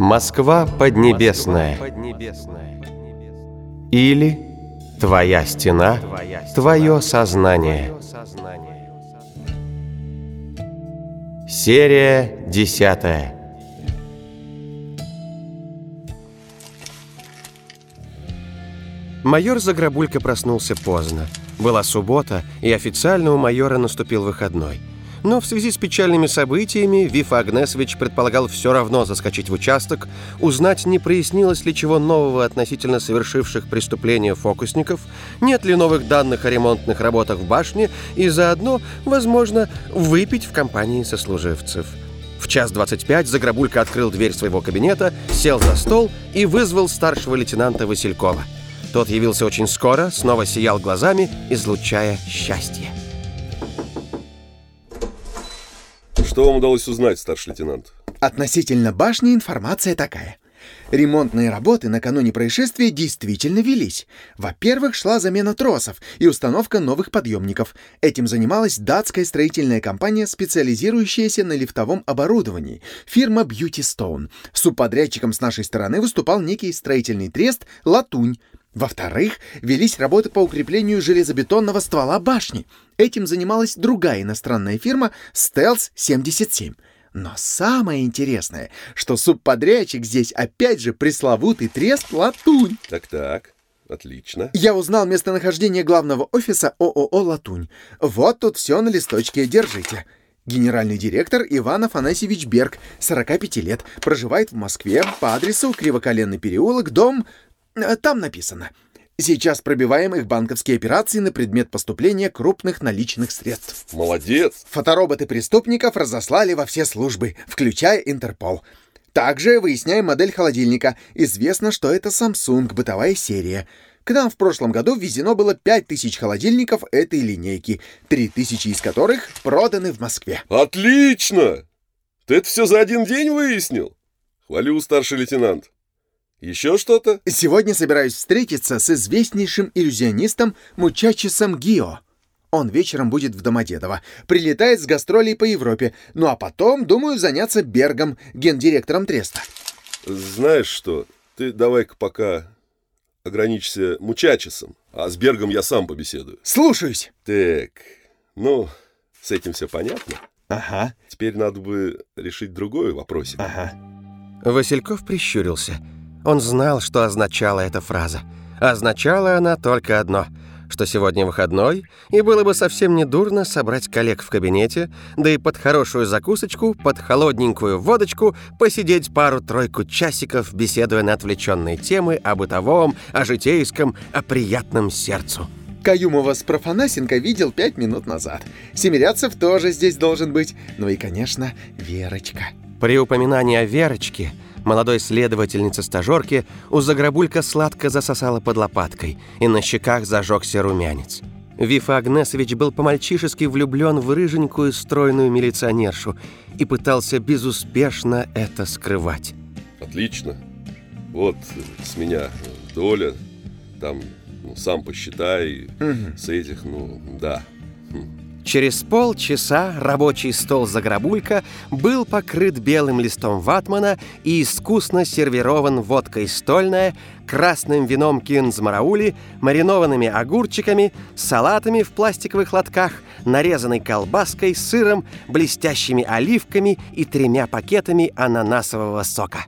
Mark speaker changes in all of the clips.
Speaker 1: Москва поднебесная. Или Твоя стена, твое сознание. Серия десятая. Майор Заграбулька проснулся поздно. Была суббота, и официально у майора наступил выходной – но в связи с печальными событиями Виф Агнесович предполагал все равно заскочить в участок, узнать, не прояснилось ли чего нового относительно совершивших преступления фокусников, нет ли новых данных о ремонтных работах в башне и заодно, возможно, выпить в компании сослуживцев. В час 25 Заграбулька открыл дверь своего кабинета, сел за стол и вызвал старшего лейтенанта Василькова. Тот явился очень скоро, снова сиял глазами, излучая счастье.
Speaker 2: Что вам удалось узнать, старший лейтенант?
Speaker 3: Относительно башни информация такая. Ремонтные работы накануне происшествия действительно велись. Во-первых, шла замена тросов и установка новых подъемников. Этим занималась датская строительная компания, специализирующаяся на лифтовом оборудовании, фирма Beauty Stone. Субподрядчиком с нашей стороны выступал некий строительный трест «Латунь». Во-вторых, велись работы по укреплению железобетонного ствола башни. Этим занималась другая иностранная фирма «Стелс-77». Но самое интересное, что субподрядчик здесь опять же пресловутый трест «Латунь».
Speaker 2: Так-так, отлично.
Speaker 3: Я узнал местонахождение главного офиса ООО «Латунь». Вот тут все на листочке, держите. Генеральный директор Иван Афанасьевич Берг, 45 лет, проживает в Москве по адресу Кривоколенный переулок, дом там написано. Сейчас пробиваем их банковские операции на предмет поступления крупных наличных средств.
Speaker 2: Молодец!
Speaker 3: Фотороботы преступников разослали во все службы, включая Интерпол. Также выясняем модель холодильника. Известно, что это Samsung, бытовая серия. К нам в прошлом году ввезено было 5000 холодильников этой линейки, 3000 из которых проданы в Москве.
Speaker 2: Отлично! Ты это все за один день выяснил? Хвалю, старший лейтенант. Еще что-то?
Speaker 3: Сегодня собираюсь встретиться с известнейшим иллюзионистом Мучачесом Гио. Он вечером будет в Домодедово, прилетает с гастролей по Европе, ну а потом, думаю, заняться Бергом, гендиректором Треста.
Speaker 2: Знаешь что, ты давай-ка пока ограничься Мучачесом, а с Бергом я сам побеседую.
Speaker 3: Слушаюсь.
Speaker 2: Так, ну, с этим все понятно?
Speaker 3: Ага.
Speaker 2: Теперь надо бы решить другой вопросик.
Speaker 3: Ага.
Speaker 1: Васильков прищурился. Он знал, что означала эта фраза. Означала она только одно — что сегодня выходной, и было бы совсем недурно собрать коллег в кабинете, да и под хорошую закусочку, под холодненькую водочку посидеть пару-тройку часиков, беседуя на отвлеченные темы о бытовом, о житейском, о приятном сердцу.
Speaker 3: Каюмова с Профанасенко видел пять минут назад. Семирядцев тоже здесь должен быть. Ну и, конечно, Верочка.
Speaker 1: При упоминании о Верочке – молодой следовательнице-стажерке, у Заграбулька сладко засосала под лопаткой, и на щеках зажегся румянец. Вифа Агнесович был по-мальчишески влюблен в рыженькую стройную милиционершу и пытался безуспешно это скрывать.
Speaker 2: Отлично. Вот с меня доля, там, ну, сам посчитай, угу. с этих, ну, да.
Speaker 1: Через полчаса рабочий стол Заграбулька был покрыт белым листом ватмана и искусно сервирован водкой стольная, красным вином кинзмараули, маринованными огурчиками, салатами в пластиковых лотках, нарезанной колбаской, сыром, блестящими оливками и тремя пакетами ананасового сока.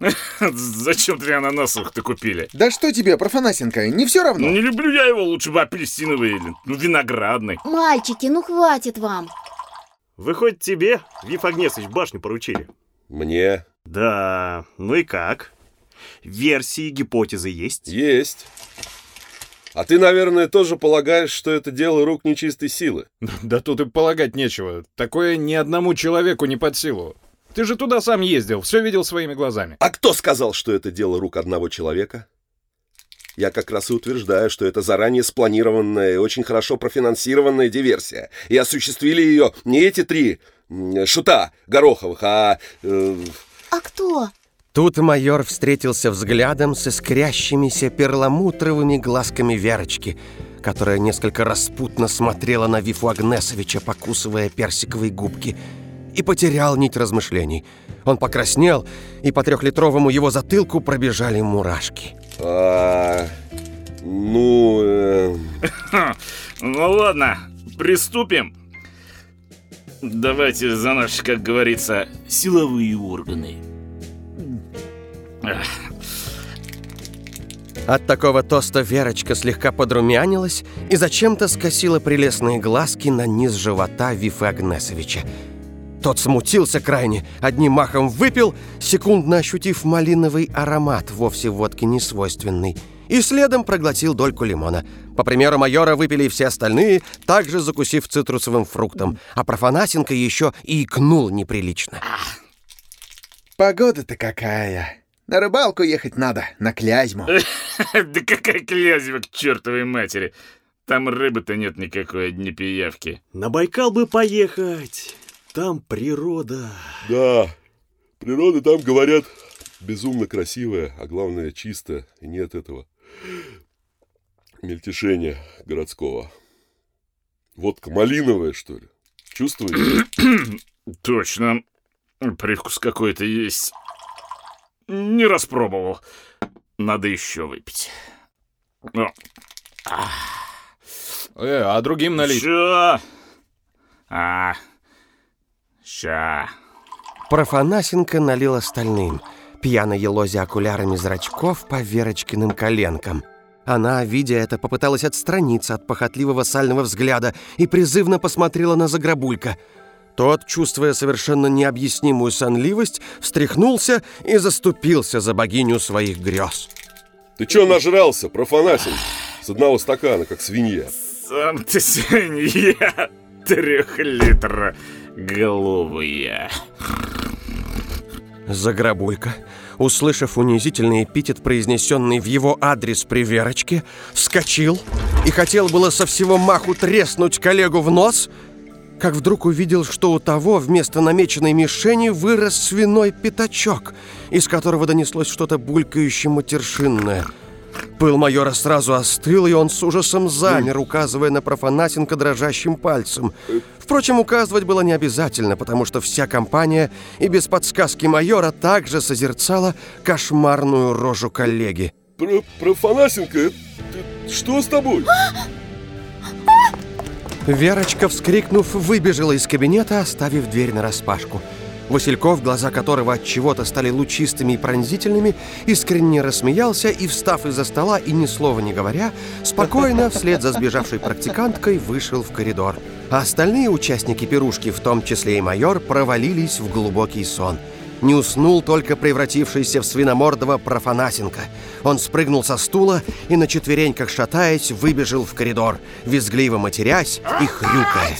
Speaker 4: Зачем три ананасовых-то купили?
Speaker 3: Да что тебе, Профанасенко, не все равно?
Speaker 4: Ну не люблю я его, лучше бы апельсиновый или ну, виноградный.
Speaker 5: Мальчики, ну хватит вам.
Speaker 4: Выходит, тебе, Вив Агнесович, башню поручили?
Speaker 2: Мне?
Speaker 4: Да, ну и как? Версии, гипотезы есть?
Speaker 2: Есть. А ты, наверное, тоже полагаешь, что это дело рук нечистой силы?
Speaker 6: Да тут и полагать нечего. Такое ни одному человеку не под силу. Ты же туда сам ездил, все видел своими глазами.
Speaker 2: А кто сказал, что это дело рук одного человека? Я как раз и утверждаю, что это заранее спланированная и очень хорошо профинансированная диверсия. И осуществили ее не эти три шута Гороховых, а... Э...
Speaker 5: А кто?
Speaker 1: Тут майор встретился взглядом с искрящимися перламутровыми глазками Верочки, которая несколько распутно смотрела на Вифу Агнесовича, покусывая персиковые губки — и потерял нить размышлений. Он покраснел, и по трехлитровому его затылку пробежали мурашки.
Speaker 2: А, ну, э,
Speaker 7: Ну ладно, приступим. Давайте за наши, как говорится, силовые органы.
Speaker 1: От такого тоста Верочка слегка подрумянилась и зачем-то скосила прелестные глазки на низ живота Вифы Агнесовича. Тот смутился крайне, одним махом выпил, секундно ощутив малиновый аромат, вовсе водки не свойственный, и следом проглотил дольку лимона. По примеру майора выпили и все остальные, также закусив цитрусовым фруктом, а Профанасенко еще и икнул неприлично.
Speaker 3: Погода-то какая. На рыбалку ехать надо, на Клязьму.
Speaker 7: Да какая клязьма к чертовой матери. Там рыбы-то нет никакой, одни пиявки.
Speaker 4: На Байкал бы поехать. Там природа.
Speaker 2: да, природа там, говорят, безумно красивая, а главное, чисто, и нет этого мельтешения городского. Водка малиновая, что ли? Чувствуете?
Speaker 7: Точно. Привкус какой-то есть. Не распробовал. Надо еще выпить. О,
Speaker 6: Э, а другим налить?
Speaker 7: Ща. А, ща.
Speaker 1: Профанасенко налил остальным, пьяно елозя окулярами зрачков по Верочкиным коленкам. Она, видя это, попыталась отстраниться от похотливого сального взгляда и призывно посмотрела на Загробулька. Тот, чувствуя совершенно необъяснимую сонливость, встряхнулся и заступился за богиню своих грез.
Speaker 2: Ты чё нажрался, профанасин? С одного стакана, как свинья.
Speaker 7: Сам ты свинья трехлитра головая.
Speaker 1: Загробулька, услышав унизительный эпитет, произнесенный в его адрес при Верочке, вскочил и хотел было со всего маху треснуть коллегу в нос, как вдруг увидел, что у того вместо намеченной мишени вырос свиной пятачок, из которого донеслось что-то булькающее матершинное. Пыл майора сразу остыл, и он с ужасом замер, указывая на Профанасенко дрожащим пальцем. Впрочем, указывать было не обязательно, потому что вся компания и без подсказки майора также созерцала кошмарную рожу коллеги.
Speaker 2: Про профанасенко, э, ты- что с тобой?
Speaker 1: Верочка, вскрикнув, выбежала из кабинета, оставив дверь нараспашку. Васильков, глаза которого от чего-то стали лучистыми и пронзительными, искренне рассмеялся и, встав из-за стола и ни слова не говоря, спокойно, вслед за сбежавшей практиканткой, вышел в коридор. А остальные участники пирушки, в том числе и майор, провалились в глубокий сон. Не уснул только превратившийся в свиномордого Профанасенко. Он спрыгнул со стула и на четвереньках шатаясь выбежал в коридор, визгливо матерясь и хрюкая.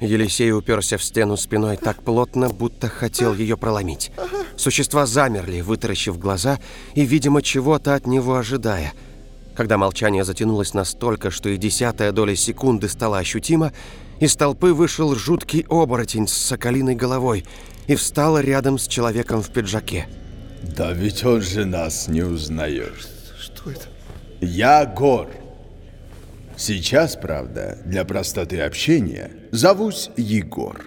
Speaker 1: Елисей уперся в стену спиной так плотно, будто хотел ее проломить. Существа замерли, вытаращив глаза и, видимо, чего-то от него ожидая. Когда молчание затянулось настолько, что и десятая доля секунды стала ощутима, из толпы вышел жуткий оборотень с соколиной головой и встал рядом с человеком в пиджаке.
Speaker 8: Да ведь он же нас не узнает. Что это? Я Гор. Сейчас, правда, для простоты общения зовусь Егор.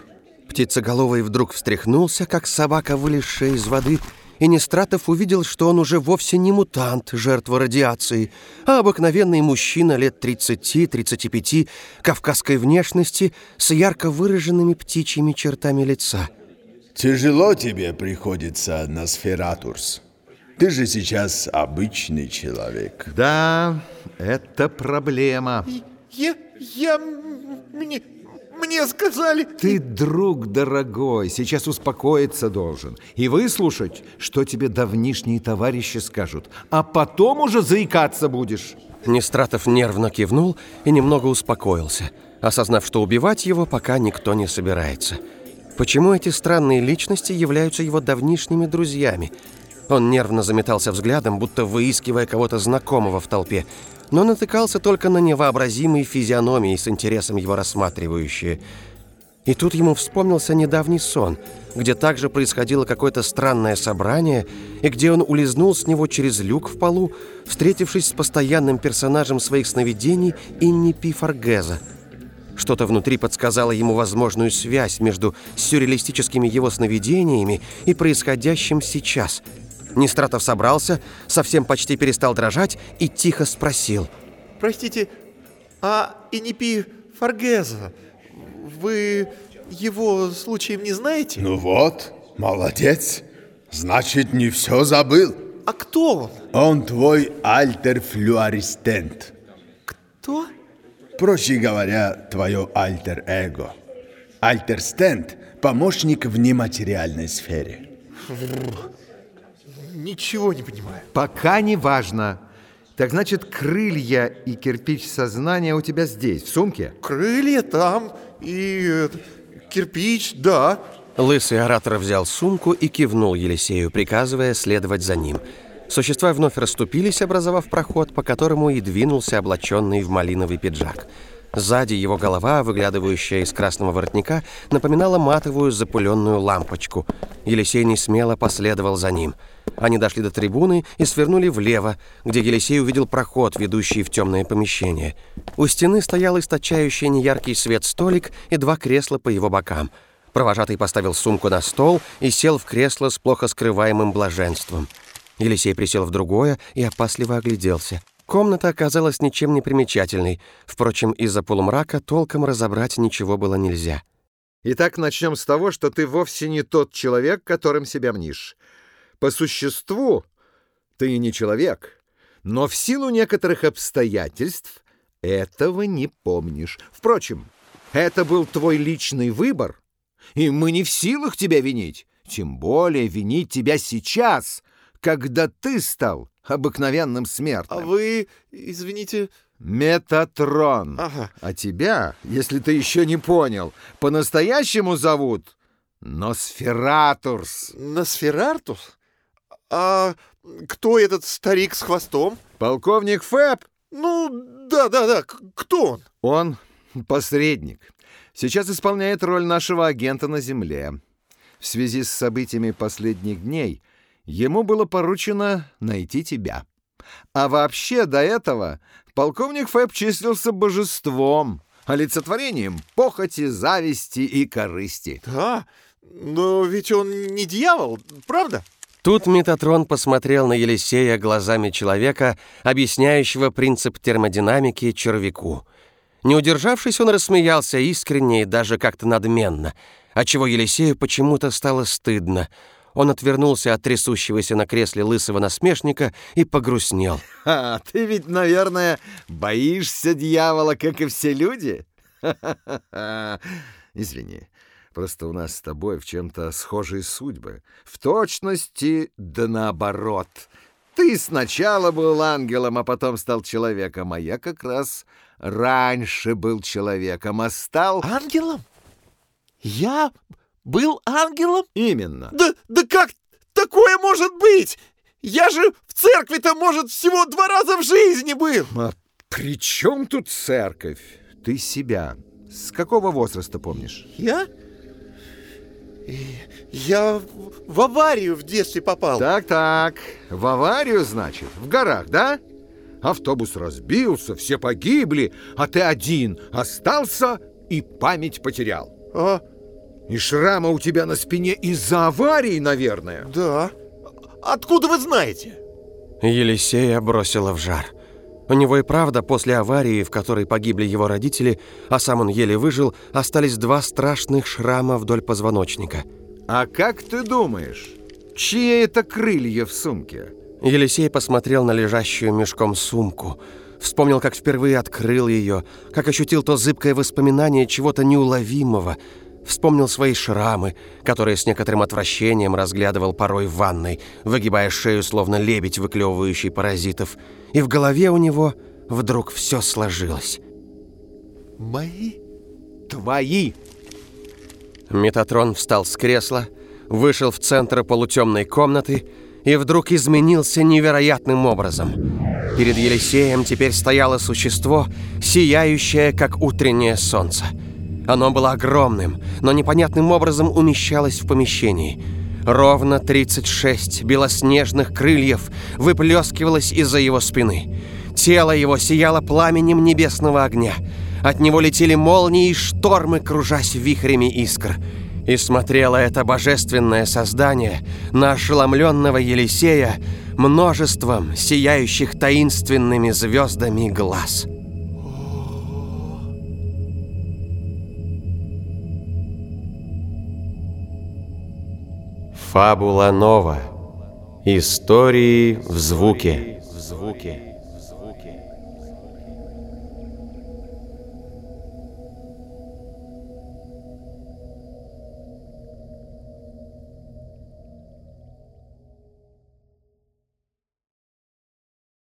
Speaker 1: Птицеголовый вдруг встряхнулся, как собака, вылезшая из воды, и Нестратов увидел, что он уже вовсе не мутант, жертва радиации, а обыкновенный мужчина лет 30-35, кавказской внешности, с ярко выраженными птичьими чертами лица.
Speaker 8: Тяжело тебе приходится, Носфературс. Ты же сейчас обычный человек.
Speaker 9: Да, это проблема.
Speaker 10: Я... я... мне... мне сказали...
Speaker 9: Ты, друг дорогой, сейчас успокоиться должен и выслушать, что тебе давнишние товарищи скажут, а потом уже заикаться будешь.
Speaker 1: Нестратов нервно кивнул и немного успокоился, осознав, что убивать его пока никто не собирается. Почему эти странные личности являются его давнишними друзьями? Он нервно заметался взглядом, будто выискивая кого-то знакомого в толпе, но натыкался только на невообразимые физиономии с интересом его рассматривающие. И тут ему вспомнился недавний сон, где также происходило какое-то странное собрание, и где он улизнул с него через люк в полу, встретившись с постоянным персонажем своих сновидений Инни Пи Фаргеза. Что-то внутри подсказало ему возможную связь между сюрреалистическими его сновидениями и происходящим сейчас. Нестратов собрался, совсем почти перестал дрожать и тихо спросил.
Speaker 10: Простите, а Инипи Фаргеза, вы его случаем не знаете?
Speaker 8: Ну вот, молодец. Значит, не все забыл.
Speaker 10: А кто он?
Speaker 8: Он твой альтер-флюористент.
Speaker 10: Кто?
Speaker 8: Проще говоря, твое альтер-эго. Альтер-стенд – помощник в нематериальной сфере.
Speaker 10: Ничего не понимаю.
Speaker 9: Пока не важно. Так значит, крылья и кирпич сознания у тебя здесь, в сумке?
Speaker 10: Крылья там и э, кирпич, да.
Speaker 1: Лысый оратор взял сумку и кивнул Елисею, приказывая следовать за ним. Существа вновь расступились, образовав проход, по которому и двинулся облаченный в малиновый пиджак. Сзади его голова, выглядывающая из красного воротника, напоминала матовую запыленную лампочку. Елисей не смело последовал за ним. Они дошли до трибуны и свернули влево, где Елисей увидел проход, ведущий в темное помещение. У стены стоял источающий неяркий свет столик и два кресла по его бокам. Провожатый поставил сумку на стол и сел в кресло с плохо скрываемым блаженством. Елисей присел в другое и опасливо огляделся. Комната оказалась ничем не примечательной. Впрочем, из-за полумрака толком разобрать ничего было нельзя.
Speaker 9: Итак, начнем с того, что ты вовсе не тот человек, которым себя мнишь. По существу ты не человек, но в силу некоторых обстоятельств этого не помнишь. Впрочем, это был твой личный выбор, и мы не в силах тебя винить, тем более винить тебя сейчас, когда ты стал обыкновенным смертным.
Speaker 10: А вы, извините...
Speaker 9: Метатрон.
Speaker 10: Ага.
Speaker 9: А тебя, если ты еще не понял, по-настоящему зовут Носфературс.
Speaker 10: Носфератус? А кто этот старик с хвостом?
Speaker 9: Полковник Фэб.
Speaker 10: Ну, да-да-да, кто он?
Speaker 9: Он посредник. Сейчас исполняет роль нашего агента на Земле. В связи с событиями последних дней ему было поручено найти тебя. А вообще до этого полковник Фэб числился божеством, олицетворением похоти, зависти и корысти.
Speaker 10: Да, но ведь он не дьявол, правда?
Speaker 1: Тут Метатрон посмотрел на Елисея глазами человека, объясняющего принцип термодинамики червяку. Не удержавшись, он рассмеялся искренне и даже как-то надменно, отчего Елисею почему-то стало стыдно. Он отвернулся от трясущегося на кресле лысого насмешника и погрустнел.
Speaker 9: «А, ты ведь, наверное, боишься дьявола, как и все люди?» Извини, просто у нас с тобой в чем-то схожие судьбы. В точности да наоборот. Ты сначала был ангелом, а потом стал человеком, а я как раз раньше был человеком, а стал...
Speaker 10: Ангелом? Я был ангелом?
Speaker 9: Именно.
Speaker 10: Да, да как такое может быть? Я же в церкви-то, может, всего два раза в жизни был.
Speaker 9: А при чем тут церковь? Ты себя с какого возраста помнишь?
Speaker 10: Я? Я в аварию в детстве попал.
Speaker 9: Так-так, в аварию, значит, в горах, да? Автобус разбился, все погибли, а ты один остался и память потерял.
Speaker 10: А?
Speaker 9: И шрама у тебя на спине из-за аварии, наверное.
Speaker 10: Да. Откуда вы знаете?
Speaker 1: Елисея бросила в жар. У него и правда после аварии, в которой погибли его родители, а сам он еле выжил, остались два страшных шрама вдоль позвоночника.
Speaker 9: А как ты думаешь, чьи это крылья в сумке?
Speaker 1: Елисей посмотрел на лежащую мешком сумку. Вспомнил, как впервые открыл ее, как ощутил то зыбкое воспоминание чего-то неуловимого. Вспомнил свои шрамы, которые с некоторым отвращением разглядывал порой в ванной, выгибая шею, словно лебедь, выклевывающий паразитов. И в голове у него вдруг все сложилось.
Speaker 10: Мои?
Speaker 9: Твои!
Speaker 1: Метатрон встал с кресла, вышел в центр полутемной комнаты и вдруг изменился невероятным образом. Перед Елисеем теперь стояло существо, сияющее, как утреннее солнце. Оно было огромным, но непонятным образом умещалось в помещении. Ровно 36 белоснежных крыльев выплескивалось из-за его спины. Тело его сияло пламенем небесного огня. От него летели молнии и штормы, кружась вихрями искр. И смотрело это божественное создание на ошеломленного Елисея множеством сияющих таинственными звездами глаз. Фабула Нова. Истории в звуке. В звуке.